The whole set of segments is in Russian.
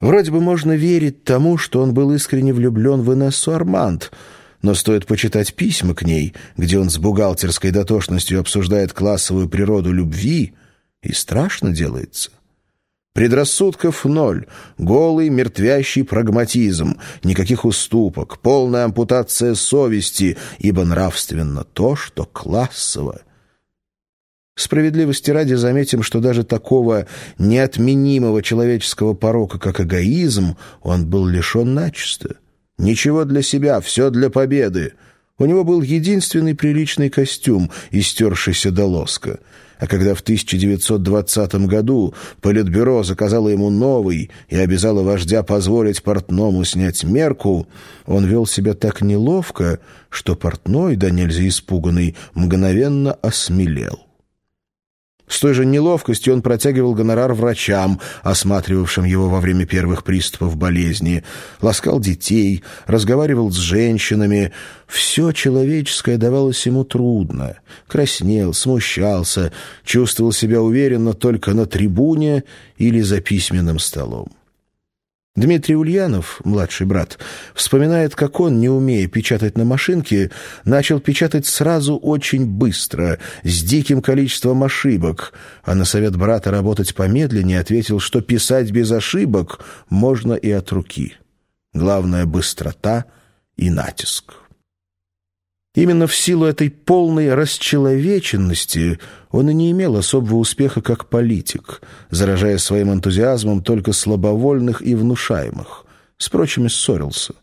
Вроде бы можно верить тому, что он был искренне влюблен в Инессу Арманд, но стоит почитать письма к ней, где он с бухгалтерской дотошностью обсуждает классовую природу любви, и страшно делается. Предрассудков ноль, голый мертвящий прагматизм, никаких уступок, полная ампутация совести, ибо нравственно то, что классово. Справедливости ради заметим, что даже такого неотменимого человеческого порока, как эгоизм, он был лишен начисто. Ничего для себя, все для победы. У него был единственный приличный костюм, истершийся до лоска — а когда в 1920 году Политбюро заказало ему новый и обязало вождя позволить портному снять мерку, он вел себя так неловко, что портной, да нельзя испуганный, мгновенно осмелел. С той же неловкостью он протягивал гонорар врачам, осматривавшим его во время первых приступов болезни, ласкал детей, разговаривал с женщинами. Все человеческое давалось ему трудно. Краснел, смущался, чувствовал себя уверенно только на трибуне или за письменным столом. Дмитрий Ульянов, младший брат, вспоминает, как он, не умея печатать на машинке, начал печатать сразу очень быстро, с диким количеством ошибок, а на совет брата работать помедленнее ответил, что писать без ошибок можно и от руки. Главное — быстрота и натиск. Именно в силу этой полной расчеловеченности он и не имел особого успеха как политик, заражая своим энтузиазмом только слабовольных и внушаемых. С прочими ссорился.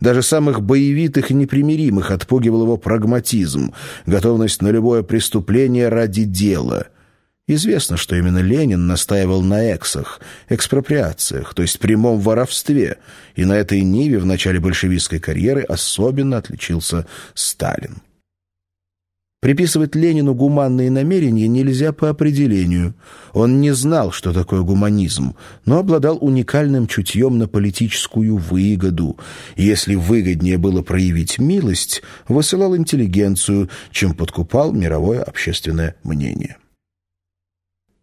Даже самых боевитых и непримиримых отпугивал его прагматизм, готовность на любое преступление ради дела — Известно, что именно Ленин настаивал на эксах, экспроприациях, то есть прямом воровстве, и на этой ниве в начале большевистской карьеры особенно отличился Сталин. Приписывать Ленину гуманные намерения нельзя по определению. Он не знал, что такое гуманизм, но обладал уникальным чутьем на политическую выгоду. Если выгоднее было проявить милость, высылал интеллигенцию, чем подкупал мировое общественное мнение.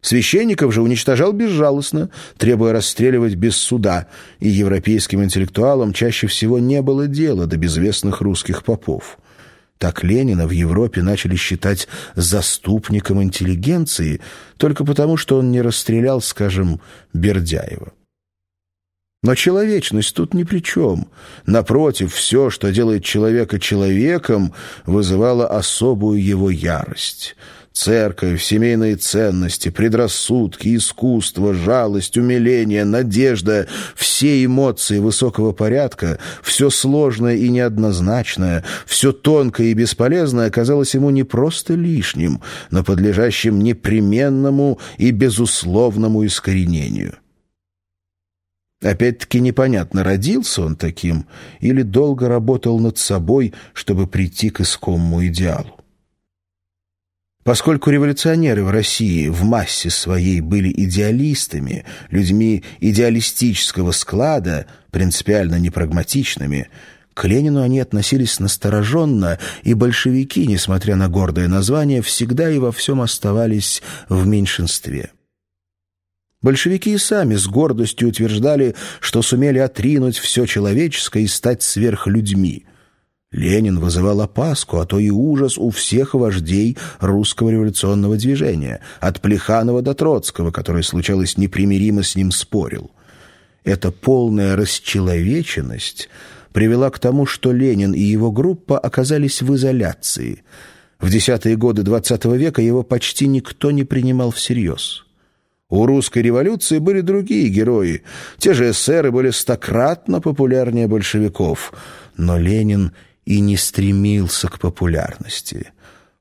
Священников же уничтожал безжалостно, требуя расстреливать без суда, и европейским интеллектуалам чаще всего не было дела до безвестных русских попов. Так Ленина в Европе начали считать заступником интеллигенции только потому, что он не расстрелял, скажем, Бердяева. Но человечность тут ни при чем. Напротив, все, что делает человека человеком, вызывало особую его ярость — Церковь, семейные ценности, предрассудки, искусство, жалость, умиление, надежда, все эмоции высокого порядка, все сложное и неоднозначное, все тонкое и бесполезное оказалось ему не просто лишним, но подлежащим непременному и безусловному искоренению. Опять-таки непонятно, родился он таким или долго работал над собой, чтобы прийти к искомому идеалу. Поскольку революционеры в России в массе своей были идеалистами, людьми идеалистического склада, принципиально непрагматичными, к Ленину они относились настороженно, и большевики, несмотря на гордое название, всегда и во всем оставались в меньшинстве. Большевики и сами с гордостью утверждали, что сумели отринуть все человеческое и стать сверхлюдьми – Ленин вызывал опаску, а то и ужас у всех вождей русского революционного движения, от Плеханова до Троцкого, который, случалось, непримиримо с ним спорил. Эта полная расчеловеченность привела к тому, что Ленин и его группа оказались в изоляции. В десятые годы XX века его почти никто не принимал всерьез. У русской революции были другие герои. Те же эсеры были стократно популярнее большевиков. Но Ленин и не стремился к популярности.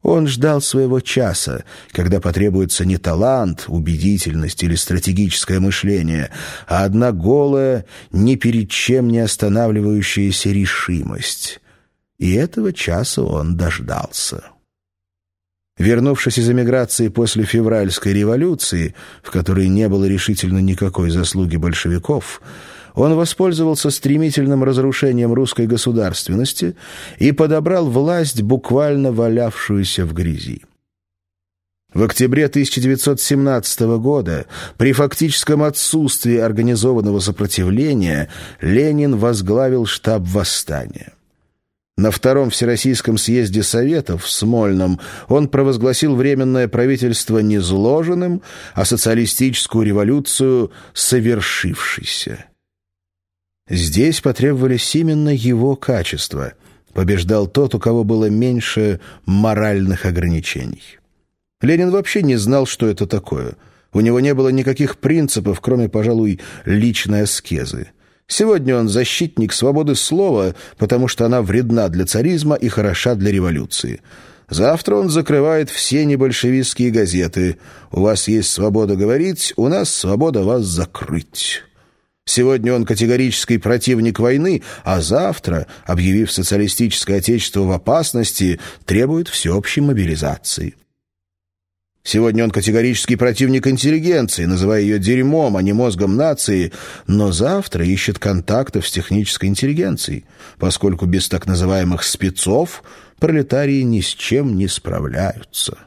Он ждал своего часа, когда потребуется не талант, убедительность или стратегическое мышление, а одна голая, ни перед чем не останавливающаяся решимость. И этого часа он дождался. Вернувшись из эмиграции после февральской революции, в которой не было решительно никакой заслуги большевиков, он воспользовался стремительным разрушением русской государственности и подобрал власть, буквально валявшуюся в грязи. В октябре 1917 года, при фактическом отсутствии организованного сопротивления, Ленин возглавил штаб восстания. На Втором Всероссийском съезде Советов в Смольном он провозгласил Временное правительство незложенным, а социалистическую революцию совершившейся. Здесь потребовались именно его качества. Побеждал тот, у кого было меньше моральных ограничений. Ленин вообще не знал, что это такое. У него не было никаких принципов, кроме, пожалуй, личной аскезы. Сегодня он защитник свободы слова, потому что она вредна для царизма и хороша для революции. Завтра он закрывает все небольшевистские газеты. У вас есть свобода говорить, у нас свобода вас закрыть. Сегодня он категорический противник войны, а завтра, объявив социалистическое отечество в опасности, требует всеобщей мобилизации. Сегодня он категорический противник интеллигенции, называя ее дерьмом, а не мозгом нации, но завтра ищет контактов с технической интеллигенцией, поскольку без так называемых «спецов» пролетарии ни с чем не справляются.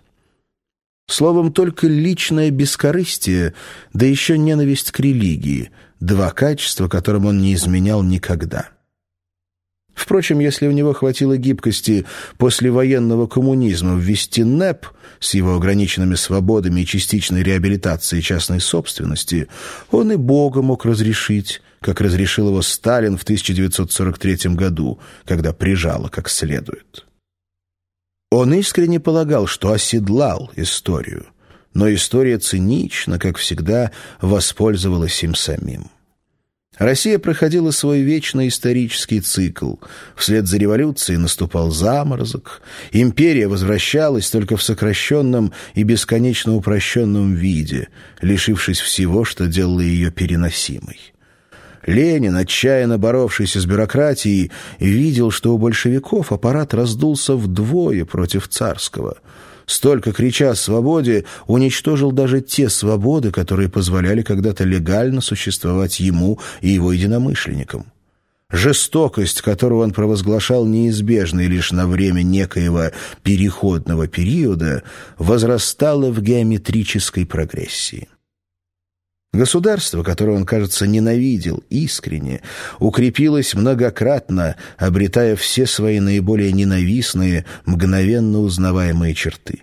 Словом, только личное бескорыстие, да еще ненависть к религии — два качества, которым он не изменял никогда. Впрочем, если у него хватило гибкости после военного коммунизма ввести НЭП с его ограниченными свободами и частичной реабилитацией частной собственности, он и Бога мог разрешить, как разрешил его Сталин в 1943 году, когда прижало как следует. Он искренне полагал, что оседлал историю, но история цинично, как всегда, воспользовалась им самим. Россия проходила свой вечный исторический цикл. Вслед за революцией наступал заморозок. Империя возвращалась только в сокращенном и бесконечно упрощенном виде, лишившись всего, что делало ее переносимой. Ленин, отчаянно боровшийся с бюрократией, видел, что у большевиков аппарат раздулся вдвое против царского – столько крича о свободе, уничтожил даже те свободы, которые позволяли когда-то легально существовать ему и его единомышленникам. Жестокость, которую он провозглашал неизбежной лишь на время некоего переходного периода, возрастала в геометрической прогрессии. Государство, которое он, кажется, ненавидел искренне, укрепилось многократно, обретая все свои наиболее ненавистные, мгновенно узнаваемые черты.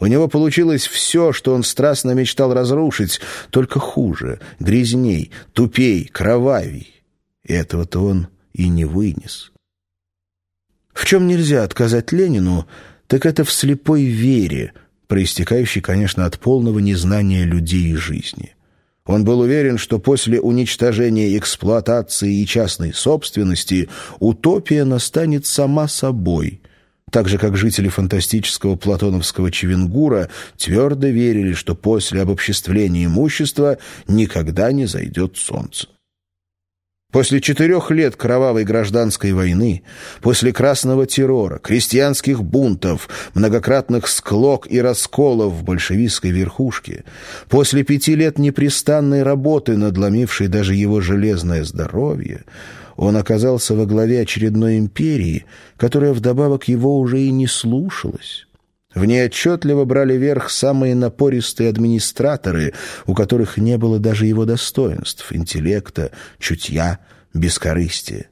У него получилось все, что он страстно мечтал разрушить, только хуже, грязней, тупей, кровавей. Этого-то он и не вынес. В чем нельзя отказать Ленину, так это в слепой вере – проистекающий, конечно, от полного незнания людей и жизни. Он был уверен, что после уничтожения эксплуатации и частной собственности утопия настанет сама собой, так же, как жители фантастического платоновского Чевенгура твердо верили, что после обобществления имущества никогда не зайдет солнце. После четырех лет кровавой гражданской войны, после красного террора, крестьянских бунтов, многократных склок и расколов в большевистской верхушке, после пяти лет непрестанной работы, надломившей даже его железное здоровье, он оказался во главе очередной империи, которая вдобавок его уже и не слушалась. В ней отчетливо брали верх самые напористые администраторы, у которых не было даже его достоинств, интеллекта, чутья, бескорыстия.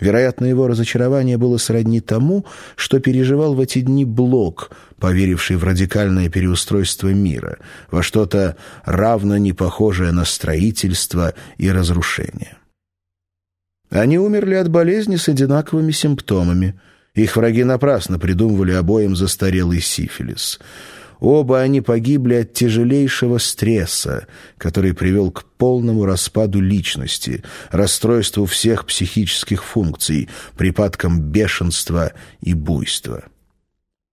Вероятно, его разочарование было сродни тому, что переживал в эти дни Блок, поверивший в радикальное переустройство мира, во что-то равно не похожее на строительство и разрушение. Они умерли от болезни с одинаковыми симптомами – их враги напрасно придумывали обоим застарелый сифилис. Оба они погибли от тяжелейшего стресса, который привел к полному распаду личности, расстройству всех психических функций, припадкам бешенства и буйства.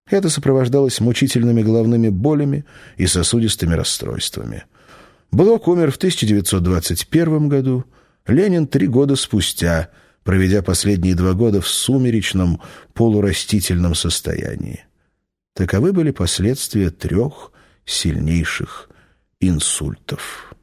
Это сопровождалось мучительными головными болями и сосудистыми расстройствами. Блок умер в 1921 году, Ленин три года спустя – проведя последние два года в сумеречном, полурастительном состоянии. Таковы были последствия трех сильнейших инсультов.